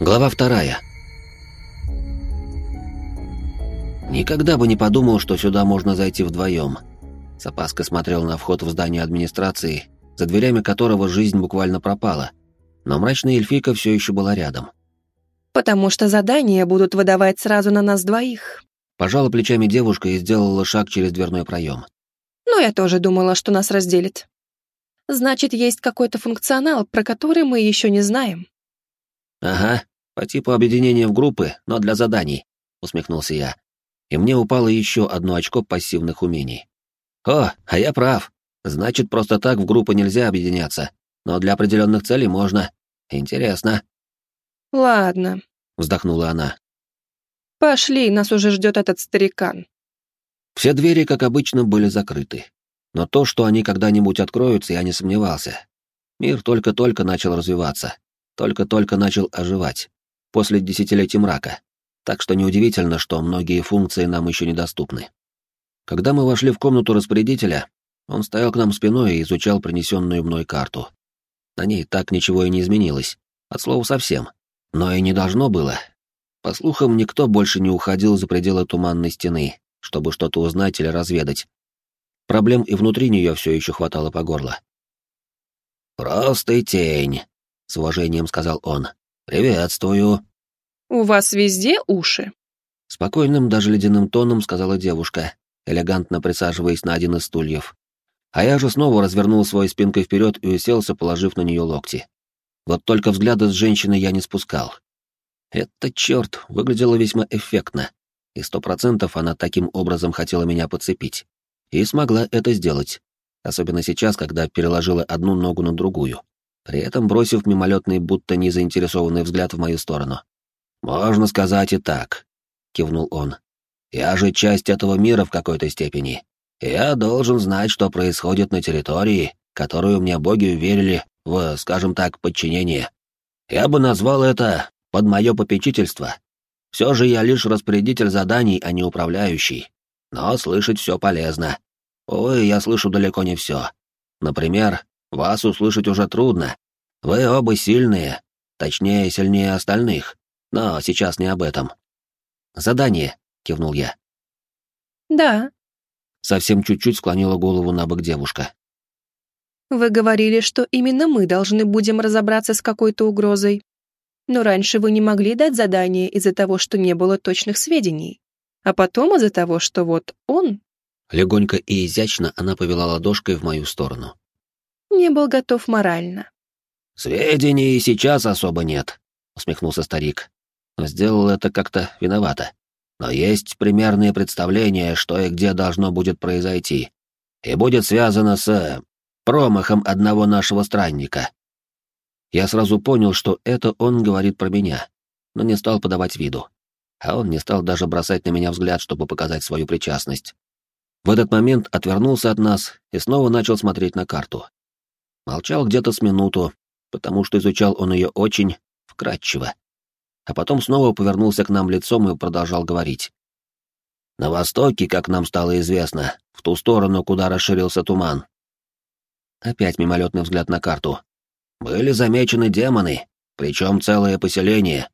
Глава вторая. Никогда бы не подумал, что сюда можно зайти вдвоем. С опаской смотрел на вход в здание администрации, за дверями которого жизнь буквально пропала. Но мрачная эльфийка все еще была рядом. «Потому что задания будут выдавать сразу на нас двоих». Пожала плечами девушка и сделала шаг через дверной проем. «Ну, я тоже думала, что нас разделит. Значит, есть какой-то функционал, про который мы еще не знаем». «Ага, по типу объединения в группы, но для заданий», — усмехнулся я. И мне упало еще одно очко пассивных умений. «О, а я прав. Значит, просто так в группы нельзя объединяться, но для определенных целей можно. Интересно». «Ладно», — вздохнула она. «Пошли, нас уже ждет этот старикан». Все двери, как обычно, были закрыты. Но то, что они когда-нибудь откроются, я не сомневался. Мир только-только начал развиваться, только-только начал оживать после десятилетий мрака, так что неудивительно, что многие функции нам еще недоступны. Когда мы вошли в комнату распорядителя, он стоял к нам спиной и изучал принесенную мной карту. На ней так ничего и не изменилось, от слова совсем, но и не должно было. По слухам, никто больше не уходил за пределы туманной стены, чтобы что-то узнать или разведать. Проблем и внутри нее все еще хватало по горло. «Просто тень», — с уважением сказал он. «Приветствую». «У вас везде уши?» Спокойным, даже ледяным тоном сказала девушка, элегантно присаживаясь на один из стульев. А я же снова развернул свой спинкой вперед и уселся, положив на нее локти. Вот только взгляда с женщины я не спускал. Это черт, выглядело весьма эффектно, и сто процентов она таким образом хотела меня подцепить. И смогла это сделать, особенно сейчас, когда переложила одну ногу на другую при этом бросив мимолетный, будто незаинтересованный взгляд в мою сторону. «Можно сказать и так», — кивнул он. «Я же часть этого мира в какой-то степени. Я должен знать, что происходит на территории, которую мне боги уверили в, скажем так, подчинение. Я бы назвал это под мое попечительство. Все же я лишь распорядитель заданий, а не управляющий. Но слышать все полезно. Ой, я слышу далеко не все. Например, вас услышать уже трудно. Вы оба сильные, точнее, сильнее остальных. Но сейчас не об этом. Задание, кивнул я. Да. Совсем чуть-чуть склонила голову на бок девушка. Вы говорили, что именно мы должны будем разобраться с какой-то угрозой. Но раньше вы не могли дать задание из-за того, что не было точных сведений. А потом из-за того, что вот он... Легонько и изящно она повела ладошкой в мою сторону не был готов морально. «Сведений сейчас особо нет», — усмехнулся старик. Сделал это как-то виновато. Но есть примерные представления, что и где должно будет произойти. И будет связано с... промахом одного нашего странника. Я сразу понял, что это он говорит про меня, но не стал подавать виду. А он не стал даже бросать на меня взгляд, чтобы показать свою причастность. В этот момент отвернулся от нас и снова начал смотреть на карту. Молчал где-то с минуту, потому что изучал он ее очень вкратчиво. А потом снова повернулся к нам лицом и продолжал говорить. На востоке, как нам стало известно, в ту сторону, куда расширился туман. Опять мимолетный взгляд на карту. Были замечены демоны, причем целое поселение.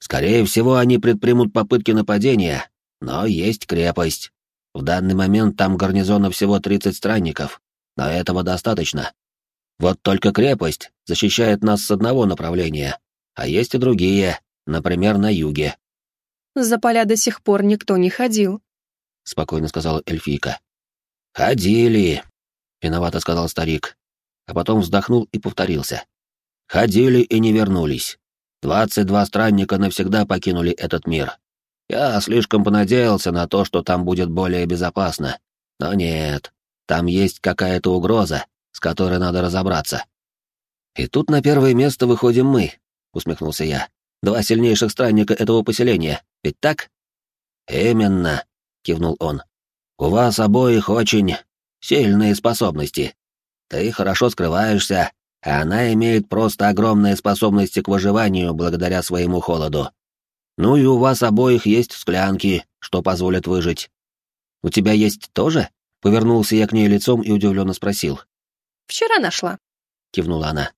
Скорее всего, они предпримут попытки нападения, но есть крепость. В данный момент там гарнизона всего 30 странников, но этого достаточно. Вот только крепость защищает нас с одного направления, а есть и другие, например, на юге. За поля до сих пор никто не ходил, спокойно сказала эльфийка. Ходили, виновато сказал старик, а потом вздохнул и повторился. Ходили и не вернулись. Двадцать два странника навсегда покинули этот мир. Я слишком понадеялся на то, что там будет более безопасно. Но нет, там есть какая-то угроза, с которой надо разобраться. И тут на первое место выходим мы, усмехнулся я. Два сильнейших странника этого поселения, ведь так? Именно, кивнул он. У вас обоих очень сильные способности. Ты хорошо скрываешься, а она имеет просто огромные способности к выживанию благодаря своему холоду. Ну и у вас обоих есть склянки, что позволят выжить. У тебя есть тоже? Повернулся я к ней лицом и удивленно спросил. Вчера нашла. Кивнула она.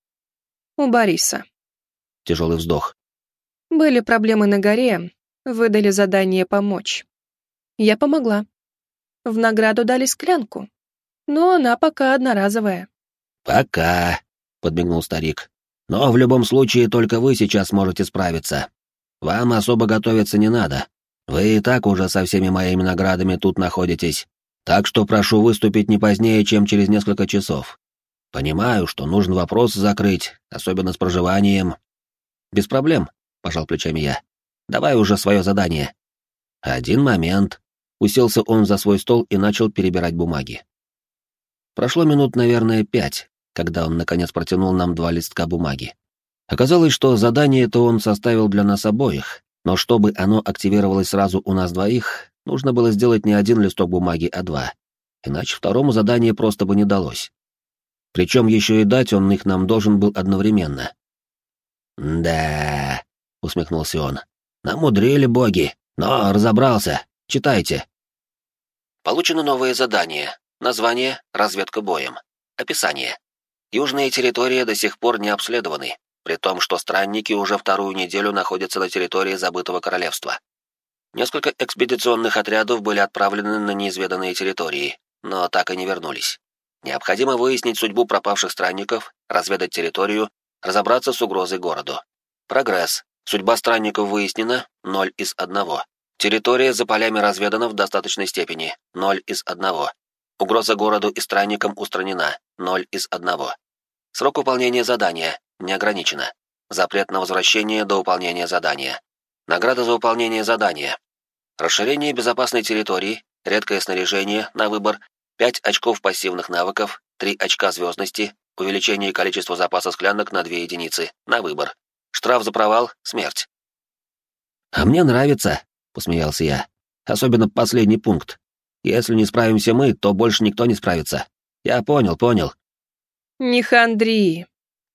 У Бориса. Тяжелый вздох. Были проблемы на горе, выдали задание помочь. Я помогла. В награду дали склянку, но она пока одноразовая. «Пока», — подмигнул старик. «Но в любом случае только вы сейчас можете справиться. Вам особо готовиться не надо. Вы и так уже со всеми моими наградами тут находитесь, так что прошу выступить не позднее, чем через несколько часов. Понимаю, что нужно вопрос закрыть, особенно с проживанием. Без проблем, пожал плечами я. Давай уже свое задание. Один момент. Уселся он за свой стол и начал перебирать бумаги. Прошло минут, наверное, пять, когда он наконец протянул нам два листка бумаги. Оказалось, что задание это он составил для нас обоих, но чтобы оно активировалось сразу у нас двоих, нужно было сделать не один листок бумаги, а два. Иначе второму задание просто бы не далось. Причем еще и дать он их нам должен был одновременно. «Да», — усмехнулся он, — «намудрили боги, но разобрался. Читайте». Получено новое задание. Название — разведка боем. Описание. Южные территории до сих пор не обследованы при том, что странники уже вторую неделю находятся на территории забытого королевства. Несколько экспедиционных отрядов были отправлены на неизведанные территории, но так и не вернулись. Необходимо выяснить судьбу пропавших странников, разведать территорию, разобраться с угрозой городу. Прогресс. Судьба странников выяснена, 0 из 1. Территория за полями разведана в достаточной степени, 0 из 1. Угроза городу и странникам устранена, 0 из 1. Срок выполнения задания не ограничено. Запрет на возвращение до выполнения задания. Награда за выполнение задания. Расширение безопасной территории, редкое снаряжение на выбор, 5 очков пассивных навыков, 3 очка звездности, увеличение количества запаса склянок на 2 единицы, на выбор. Штраф за провал — смерть. «А мне нравится», — посмеялся я. «Особенно последний пункт. Если не справимся мы, то больше никто не справится. Я понял, понял». «Не хандри»,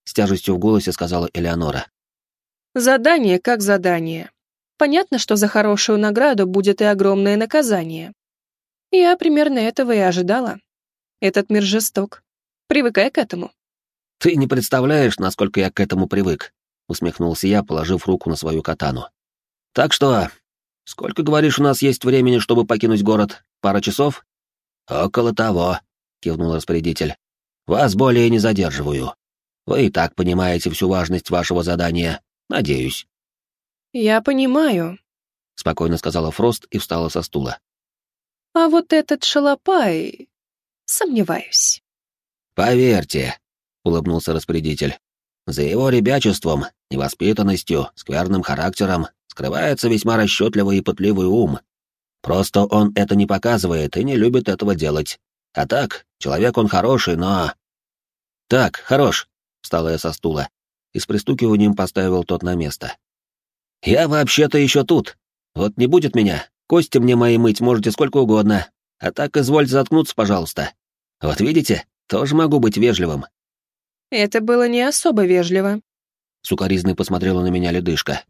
с тяжестью в голосе сказала Элеонора. Задание как задание. Понятно, что за хорошую награду будет и огромное наказание. Я примерно этого и ожидала. Этот мир жесток. Привыкай к этому. Ты не представляешь, насколько я к этому привык, усмехнулся я, положив руку на свою катану. Так что, сколько, говоришь, у нас есть времени, чтобы покинуть город? Пара часов? Около того, кивнул распорядитель. Вас более не задерживаю. Вы и так понимаете всю важность вашего задания, надеюсь». «Я понимаю», — спокойно сказала Фрост и встала со стула. «А вот этот шалопай... сомневаюсь». «Поверьте», — улыбнулся распорядитель, «за его ребячеством, невоспитанностью, скверным характером скрывается весьма расчетливый и пытливый ум. Просто он это не показывает и не любит этого делать. А так, человек он хороший, но...» «Так, хорош», Встала я со стула и с пристукиванием поставил тот на место. «Я вообще-то еще тут. Вот не будет меня, кости мне мои мыть можете сколько угодно, а так извольте заткнуться, пожалуйста. Вот видите, тоже могу быть вежливым». «Это было не особо вежливо», — сукоризной посмотрела на меня ледышка.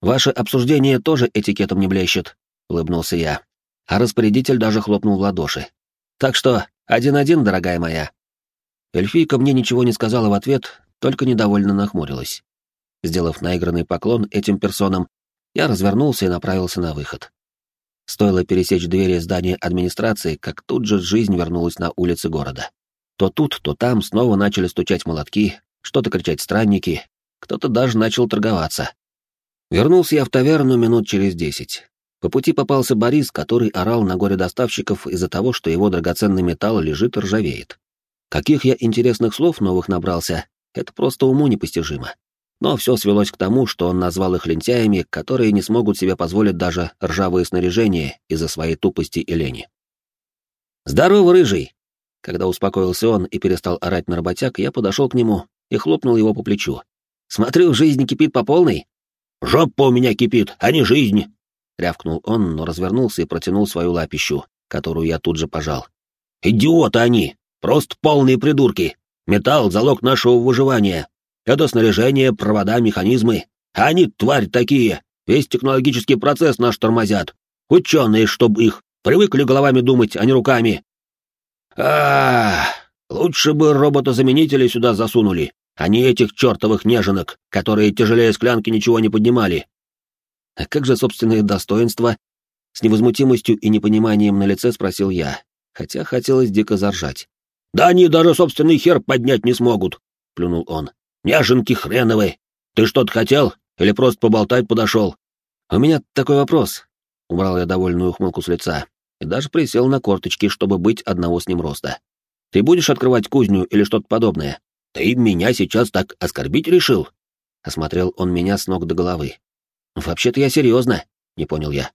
«Ваше обсуждение тоже этикетом не блещет», — улыбнулся я. А распорядитель даже хлопнул в ладоши. «Так что, один-один, дорогая моя». Эльфийка мне ничего не сказала в ответ, только недовольно нахмурилась. Сделав наигранный поклон этим персонам, я развернулся и направился на выход. Стоило пересечь двери здания администрации, как тут же жизнь вернулась на улицы города. То тут, то там снова начали стучать молотки, что-то кричать странники, кто-то даже начал торговаться. Вернулся я в таверну минут через десять. По пути попался Борис, который орал на горе доставщиков из-за того, что его драгоценный металл лежит и ржавеет. Каких я интересных слов новых набрался, это просто уму непостижимо. Но все свелось к тому, что он назвал их лентяями, которые не смогут себе позволить даже ржавые снаряжения из-за своей тупости и лени. «Здорово, рыжий!» Когда успокоился он и перестал орать на работяг, я подошел к нему и хлопнул его по плечу. «Смотрю, жизнь кипит по полной?» «Жопа у меня кипит, а не жизнь!» Рявкнул он, но развернулся и протянул свою лапищу, которую я тут же пожал. «Идиоты они! Просто полные придурки. Металл — залог нашего выживания. Это снаряжение, провода, механизмы. А они, тварь такие, весь технологический процесс наш тормозят. Ученые, чтобы их, привыкли головами думать, а не руками. а лучше бы робота-заменители сюда засунули, а не этих чертовых неженок, которые тяжелее склянки ничего не поднимали. А как же собственные достоинства? С невозмутимостью и непониманием на лице спросил я, хотя хотелось дико заржать. «Да они даже собственный хер поднять не смогут!» — плюнул он. «Няшенки хреновы! Ты что-то хотел? Или просто поболтать подошел?» «У меня такой вопрос», — убрал я довольную ухмылку с лица и даже присел на корточки, чтобы быть одного с ним роста. «Ты будешь открывать кузню или что-то подобное?» «Ты меня сейчас так оскорбить решил?» Осмотрел он меня с ног до головы. «Вообще-то я серьезно», — не понял я.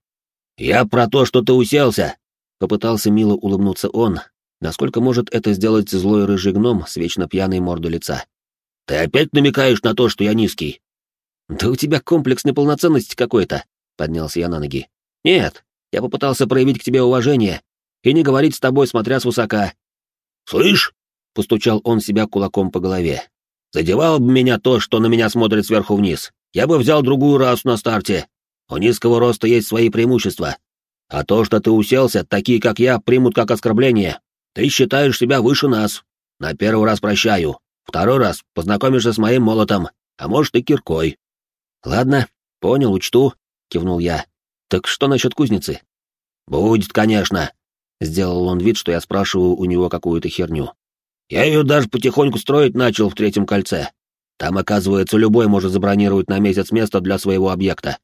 «Я про то, что ты уселся!» Попытался мило улыбнуться он, насколько может это сделать злой рыжий гном с вечно пьяной мордой лица. «Ты опять намекаешь на то, что я низкий?» «Да у тебя комплекс неполноценности какой-то», — поднялся я на ноги. «Нет, я попытался проявить к тебе уважение и не говорить с тобой, смотря свысока». «Слышь?» — постучал он себя кулаком по голове. «Задевало бы меня то, что на меня смотрит сверху вниз. Я бы взял другую расу на старте. У низкого роста есть свои преимущества. А то, что ты уселся, такие, как я, примут как оскорбление. Ты считаешь себя выше нас. На первый раз прощаю. Второй раз познакомишься с моим молотом, а может и киркой. Ладно, понял, учту, кивнул я. Так что насчет кузницы? Будет, конечно. Сделал он вид, что я спрашиваю у него какую-то херню. Я ее даже потихоньку строить начал в третьем кольце. Там, оказывается, любой может забронировать на месяц место для своего объекта.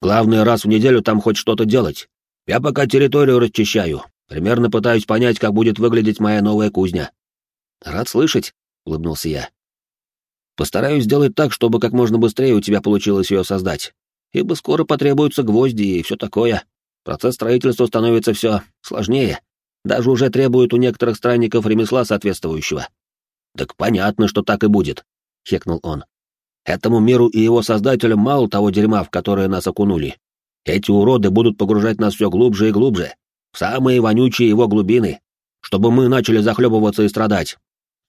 Главное, раз в неделю там хоть что-то делать. Я пока территорию расчищаю. Примерно пытаюсь понять, как будет выглядеть моя новая кузня. Рад слышать, улыбнулся я. Постараюсь сделать так, чтобы как можно быстрее у тебя получилось ее создать. Ибо скоро потребуются гвозди и все такое. Процесс строительства становится все сложнее. Даже уже требует у некоторых странников ремесла соответствующего. Так понятно, что так и будет, хекнул он. Этому миру и его создателям мало того дерьма, в которое нас окунули. Эти уроды будут погружать нас все глубже и глубже, в самые вонючие его глубины, чтобы мы начали захлебываться и страдать.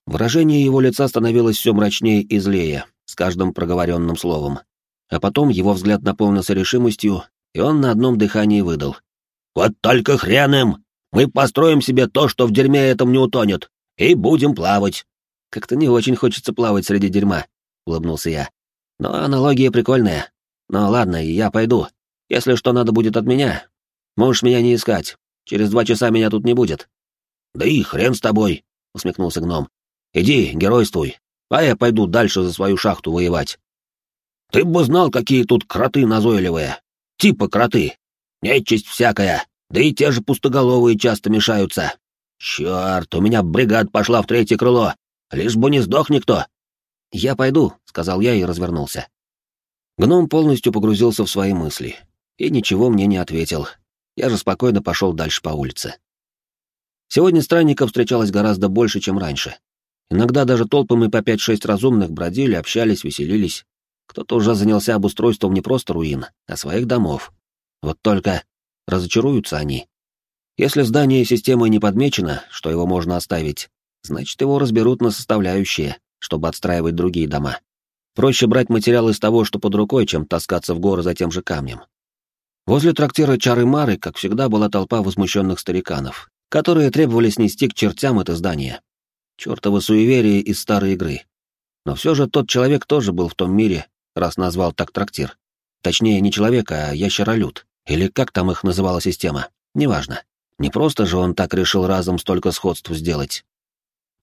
Выражение его лица становилось все мрачнее и злее, с каждым проговоренным словом. А потом его взгляд наполнился решимостью, и он на одном дыхании выдал. «Вот только хрен им! Мы построим себе то, что в дерьме этом не утонет, и будем плавать!» «Как-то не очень хочется плавать среди дерьма», улыбнулся я. Но аналогия прикольная. Ну ладно, я пойду. Если что надо будет от меня, можешь меня не искать. Через два часа меня тут не будет. Да и хрен с тобой, усмехнулся гном. Иди, геройствуй, а я пойду дальше за свою шахту воевать. Ты бы знал, какие тут кроты назойливые. Типа кроты. Нечисть всякая, да и те же пустоголовые часто мешаются. Черт, у меня бригад пошла в третье крыло, лишь бы не сдох никто. «Я пойду», — сказал я и развернулся. Гном полностью погрузился в свои мысли и ничего мне не ответил. Я же спокойно пошел дальше по улице. Сегодня странников встречалось гораздо больше, чем раньше. Иногда даже толпами по пять-шесть разумных бродили, общались, веселились. Кто-то уже занялся обустройством не просто руин, а своих домов. Вот только разочаруются они. Если здание системы не подмечено, что его можно оставить, значит, его разберут на составляющие, чтобы отстраивать другие дома. Проще брать материал из того, что под рукой, чем таскаться в горы за тем же камнем. Возле трактира Чары-Мары, как всегда, была толпа возмущенных стариканов, которые требовали снести к чертям это здание. Чёртово суеверие из старой игры. Но все же тот человек тоже был в том мире, раз назвал так трактир. Точнее, не человек, а ящеролюд. Или как там их называла система. Неважно. Не просто же он так решил разом столько сходств сделать.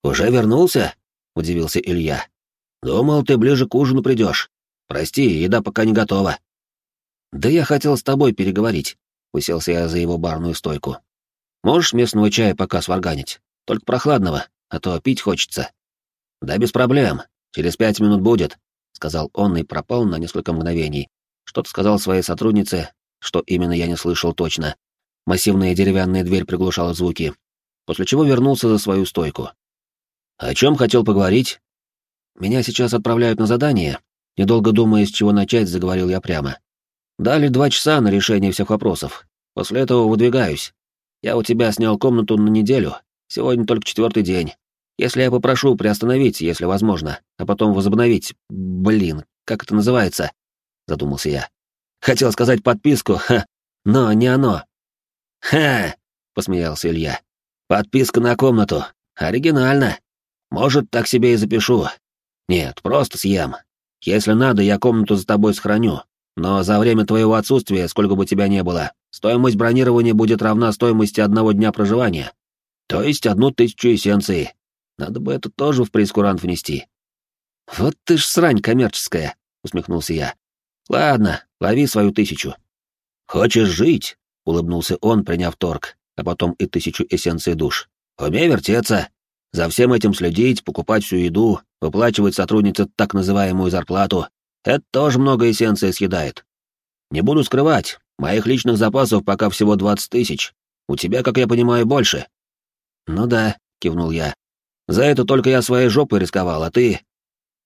«Уже вернулся?» — удивился Илья. «Думал, ты ближе к ужину придешь. Прости, еда пока не готова». «Да я хотел с тобой переговорить», — уселся я за его барную стойку. «Можешь местного чая пока сварганить? Только прохладного, а то пить хочется». «Да без проблем. Через пять минут будет», — сказал он и пропал на несколько мгновений. Что-то сказал своей сотруднице, что именно я не слышал точно. Массивная деревянная дверь приглушала звуки, после чего вернулся за свою стойку. «О чем хотел поговорить?» «Меня сейчас отправляют на задание», — недолго думая, с чего начать, заговорил я прямо. «Дали два часа на решение всех вопросов. После этого выдвигаюсь. Я у тебя снял комнату на неделю, сегодня только четвертый день. Если я попрошу приостановить, если возможно, а потом возобновить... Блин, как это называется?» — задумался я. «Хотел сказать подписку, ха, но не оно». «Ха!» — посмеялся Илья. «Подписка на комнату. Оригинально. Может, так себе и запишу. Нет, просто съем. Если надо, я комнату за тобой сохраню. но за время твоего отсутствия, сколько бы тебя не было, стоимость бронирования будет равна стоимости одного дня проживания. То есть одну тысячу эссенций. Надо бы это тоже в прескурант внести. Вот ты ж срань коммерческая, усмехнулся я. Ладно, лови свою тысячу. Хочешь жить? улыбнулся он, приняв торг, а потом и тысячу эссенций душ. Умей вертеться. За всем этим следить, покупать всю еду, выплачивать сотруднице так называемую зарплату. Это тоже много эссенции съедает. Не буду скрывать, моих личных запасов пока всего двадцать тысяч. У тебя, как я понимаю, больше. Ну да, кивнул я. За это только я своей жопой рисковал, а ты...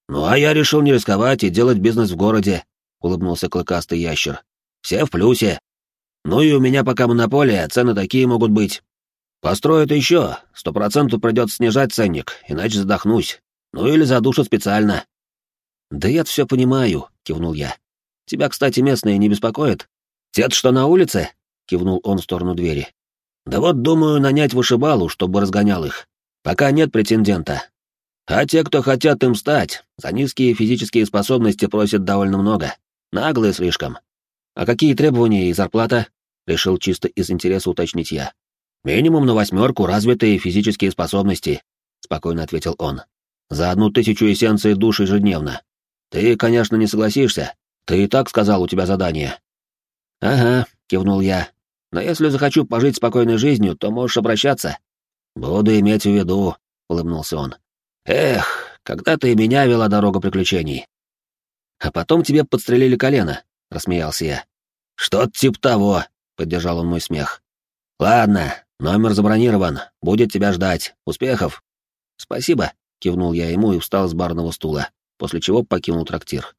Ну а я решил не рисковать и делать бизнес в городе, улыбнулся клыкастый ящер. Все в плюсе. Ну и у меня пока монополия, цены такие могут быть. Построят еще, сто процентов придется снижать ценник, иначе задохнусь. Ну или задушу специально. Да я все понимаю, кивнул я. Тебя, кстати, местные не беспокоят? Те, что на улице? кивнул он в сторону двери. Да вот думаю нанять вышибалу, чтобы разгонял их. Пока нет претендента. А те, кто хотят им стать, за низкие физические способности просят довольно много. Наглые слишком. А какие требования и зарплата? Решил чисто из интереса уточнить я. «Минимум на восьмерку развитые физические способности», — спокойно ответил он. «За одну тысячу эссенций душ ежедневно. Ты, конечно, не согласишься. Ты и так сказал, у тебя задание». «Ага», — кивнул я. «Но если захочу пожить спокойной жизнью, то можешь обращаться». «Буду иметь в виду», — улыбнулся он. «Эх, когда ты и меня вела дорога приключений». «А потом тебе подстрелили колено», — рассмеялся я. «Что-то типа того», — поддержал он мой смех. «Ладно, Номер забронирован, будет тебя ждать. Успехов!» «Спасибо», — кивнул я ему и встал с барного стула, после чего покинул трактир.